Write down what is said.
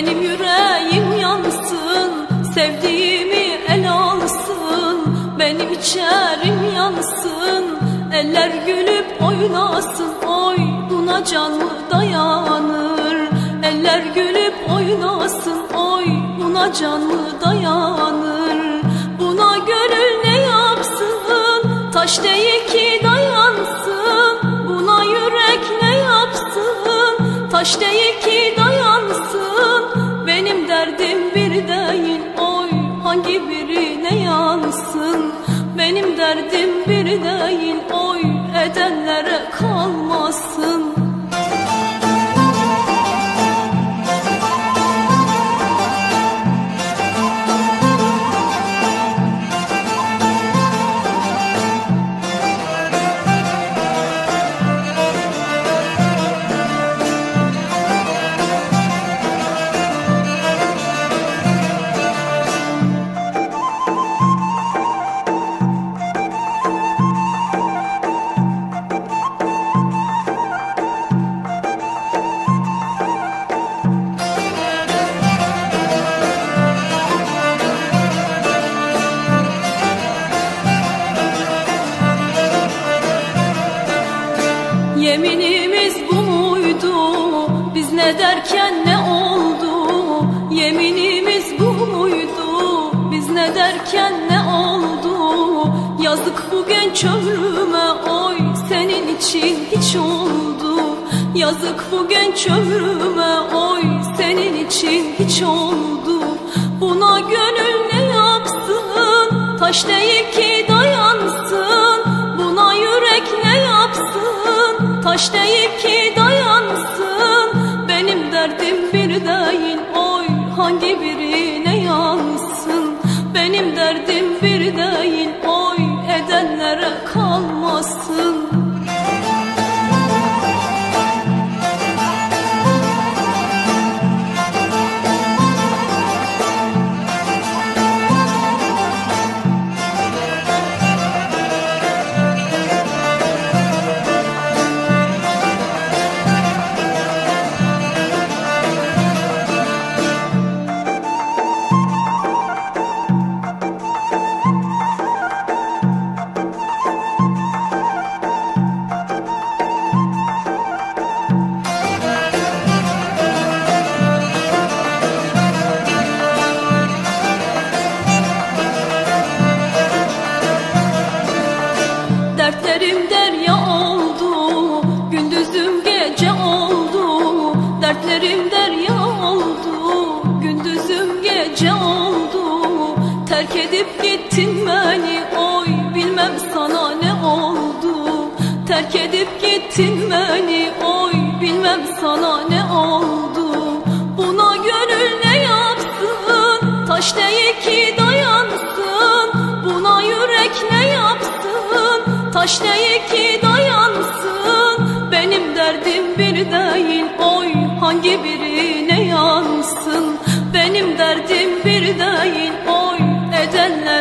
Benim yüreğim yansın Sevdiğimi el alsın. Benim içerim yansın Eller gülüp oynasın. Oy buna can mı dayanır? Eller gülüp oynasın Oy buna can mı dayanır? Buna gönül ne yapsın? Taş değil ki dayansın. Buna yürek ne yapsın? Taş değil ki dayansın yansın Benim derdim bir değil Oy edenlere kalmasın Yeminimiz bu muydu? Biz ne derken ne oldu? Yeminimiz bu muydu? Biz ne derken ne oldu? Yazık bu genç ömrüme oy senin için hiç oldu. Yazık bu genç ömrüme oy senin için hiç oldu. Buna gönül ne yapsın? Taş değil ki Taş değil ki dayansın. Benim derdim bir değil Oy hangi birine gittin beni Oy bilmem sana ne oldu. Terk edip gittin beni Oy bilmem sana ne oldu. Buna gönül ne yapsın? Taş değil ki dayansın. Buna yürek ne yapsın? Taş değil ki dayansın. Benim derdim bir değil Oy hangi birine yansın? Benim derdim bir değil Oy edenlere